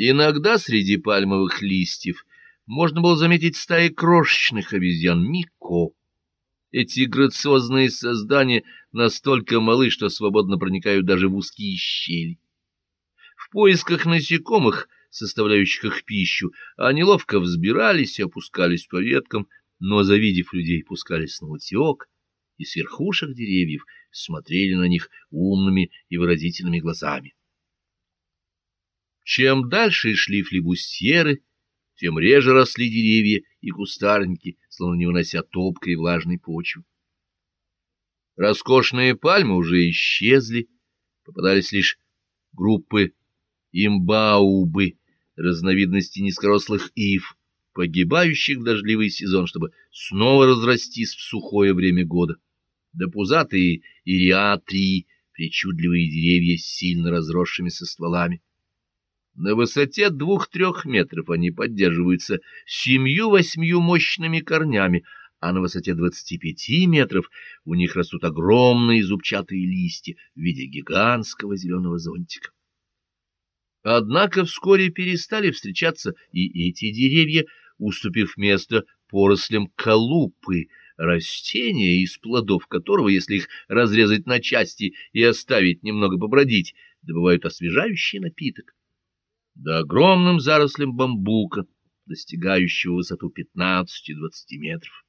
Иногда среди пальмовых листьев можно было заметить стаи крошечных обезьян Мико. Эти грациозные создания настолько малы, что свободно проникают даже в узкие щели. В поисках насекомых, составляющих их пищу, они ловко взбирались и опускались по веткам, но, завидев людей, пускались на утек, и с верхушек деревьев смотрели на них умными и выразительными глазами. Чем дальше шли флебустьеры, тем реже росли деревья и кустарники, словно не вынося топкой влажной почвы. Роскошные пальмы уже исчезли, попадались лишь группы имбаубы, разновидности низкорослых ив, погибающих в дождливый сезон, чтобы снова разрастись в сухое время года. Да пузатые ириатрии, причудливые деревья с сильно разросшимися стволами. На высоте двух-трех метров они поддерживаются семью-восьмью мощными корнями, а на высоте двадцати пяти метров у них растут огромные зубчатые листья в виде гигантского зеленого зонтика. Однако вскоре перестали встречаться и эти деревья, уступив место порослям колупы, растения, из плодов которого, если их разрезать на части и оставить немного побродить, добывают освежающий напиток да огромным зарослям бамбука, достигающего высоту 15-20 метров.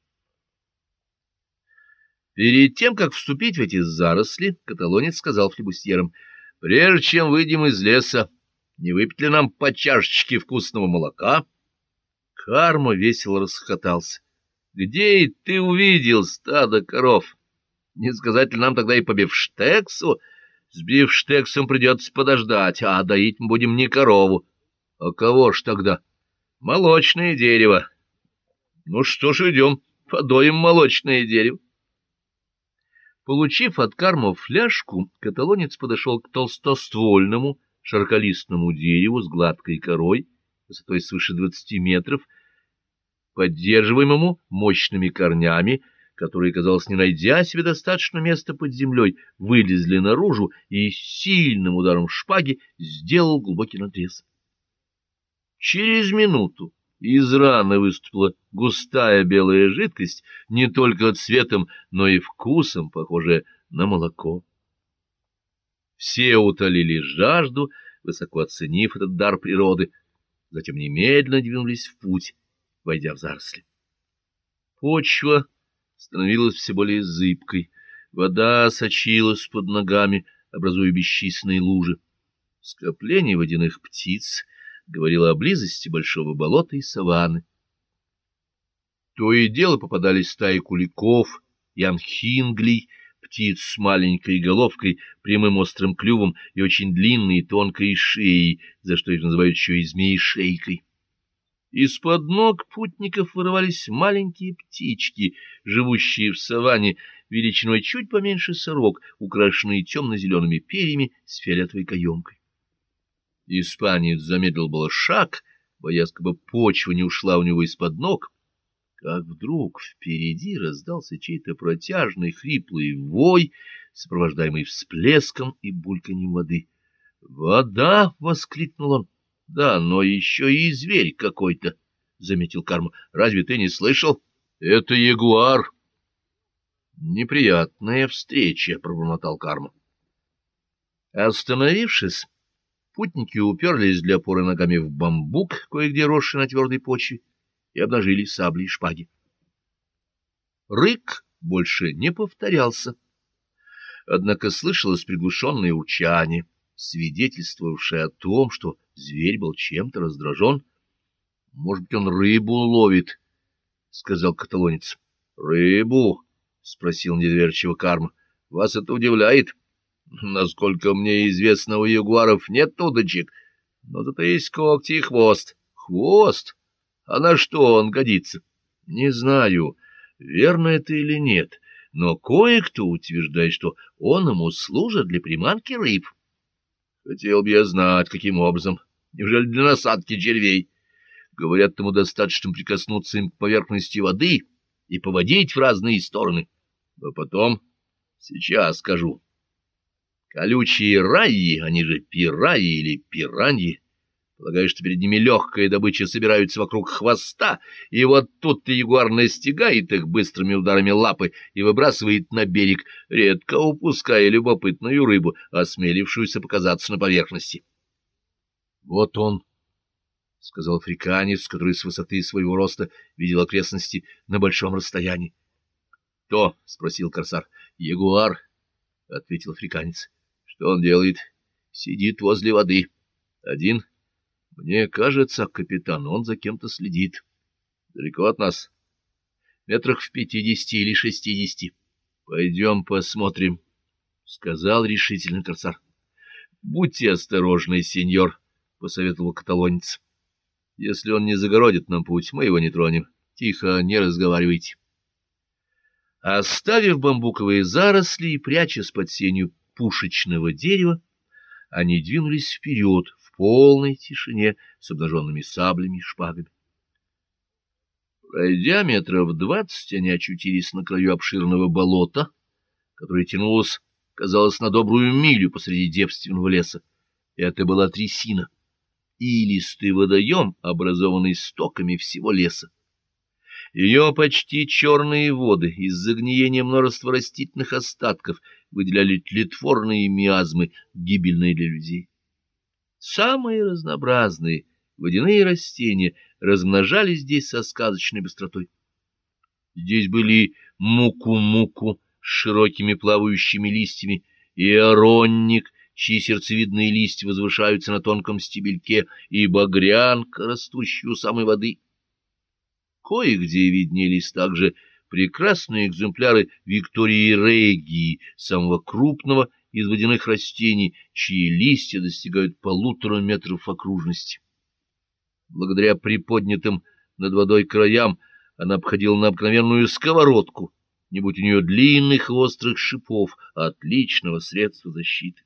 Перед тем, как вступить в эти заросли, каталонец сказал флебустьерам, «Прежде чем выйдем из леса, не выпить ли нам по чашечке вкусного молока?» Карма весело расхотался. «Где и ты увидел стадо коров? Не сказать ли нам тогда и по бифштексу?» С бифштексом придется подождать, а доить мы будем не корову. А кого ж тогда? Молочное дерево. Ну что ж, идем, подоим молочное дерево. Получив от Карма фляжку, каталонец подошел к толстоствольному широколистному дереву с гладкой корой, высотой свыше двадцати метров, поддерживаемому мощными корнями, которые, казалось, не найдя себе достаточно места под землей, вылезли наружу и сильным ударом шпаги сделал глубокий надрез. Через минуту из раны выступила густая белая жидкость, не только цветом, но и вкусом, похожая на молоко. Все утолили жажду, высоко оценив этот дар природы, затем немедленно двинулись в путь, войдя в заросли. Почва становилась все более зыбкой. Вода сочилась под ногами, образуя бесчисленные лужи. Скопление водяных птиц говорило о близости большого болота и саванны. То и дело попадались стаи куликов и анхинглей, птиц с маленькой головкой, прямым острым клювом и очень длинной тонкой шеей, за что их называют еще и змеи-шейкой. Из-под ног путников вырывались маленькие птички, живущие в саванне, величиной чуть поменьше сорок, украшенные темно-зелеными перьями с фиолетовой каемкой. Испанец замедлил было шаг, боясь, как бы почва не ушла у него из-под ног, как вдруг впереди раздался чей-то протяжный хриплый вой, сопровождаемый всплеском и бульканьем воды. «Вода!» — воскликнул он. — Да, но еще и зверь какой-то, — заметил Карма. — Разве ты не слышал? — Это ягуар. — Неприятная встреча, — пробормотал Карма. Остановившись, путники уперлись для опоры ногами в бамбук, кое-где росший на твердой почве, и обнажили сабли и шпаги. Рык больше не повторялся, однако слышалось приглушенное урчание — свидетельствовавшее о том, что зверь был чем-то раздражен. — Может быть, он рыбу ловит, — сказал каталонец. — Рыбу? — спросил недоверчиво Карма. — Вас это удивляет? Насколько мне известно, у ягуаров нет удочек, но зато есть когти и хвост. Хвост? А на что он годится? Не знаю, верно это или нет, но кое-кто утверждает, что он ему служит для приманки рыб. — Хотел бы я знать, каким образом. Неужели для насадки червей? Говорят, тому достаточно прикоснуться им к поверхности воды и поводить в разные стороны. А потом... Сейчас скажу. Колючие раи, они же пираи или пираньи, Полагаю, что перед ними легкая добыча собираются вокруг хвоста, и вот тут ягуар настигает их быстрыми ударами лапы и выбрасывает на берег, редко упуская любопытную рыбу, осмелившуюся показаться на поверхности. — Вот он, — сказал африканец, который с высоты своего роста видел окрестности на большом расстоянии. — Кто? — спросил корсар. — Ягуар, — ответил африканец. — Что он делает? — Сидит возле воды. — Один? — мне кажется, капитан, он за кем-то следит. Далеко от нас. Метрах в пятидесяти или шестидесяти. Пойдем посмотрим, — сказал решительно корсар. — Будьте осторожны, сеньор, — посоветовал каталонец. — Если он не загородит нам путь, мы его не тронем. Тихо, не разговаривайте. Оставив бамбуковые заросли и прячась под сенью пушечного дерева, они двинулись вперед, полной тишине с обнаженными саблями и шпагами. Пройдя метров двадцать, они очутились на краю обширного болота, которое тянулось, казалось, на добрую милю посреди девственного леса. Это была трясина, илистый водоем, образованный стоками всего леса. Ее почти черные воды из-за гниения множества растительных остатков выделяли тлетворные миазмы, гибельные для людей. Самые разнообразные водяные растения размножались здесь со сказочной быстротой. Здесь были муку-муку с широкими плавающими листьями и оронник, чьи сердцевидные листья возвышаются на тонком стебельке, и багрянка, растущая у самой воды. Кое-где виднелись также прекрасные экземпляры Виктории Регии, самого крупного из водяных растений, чьи листья достигают полутора метров окружности. Благодаря приподнятым над водой краям она обходила на обыкновенную сковородку, не будь у нее длинных острых шипов, отличного средства защиты.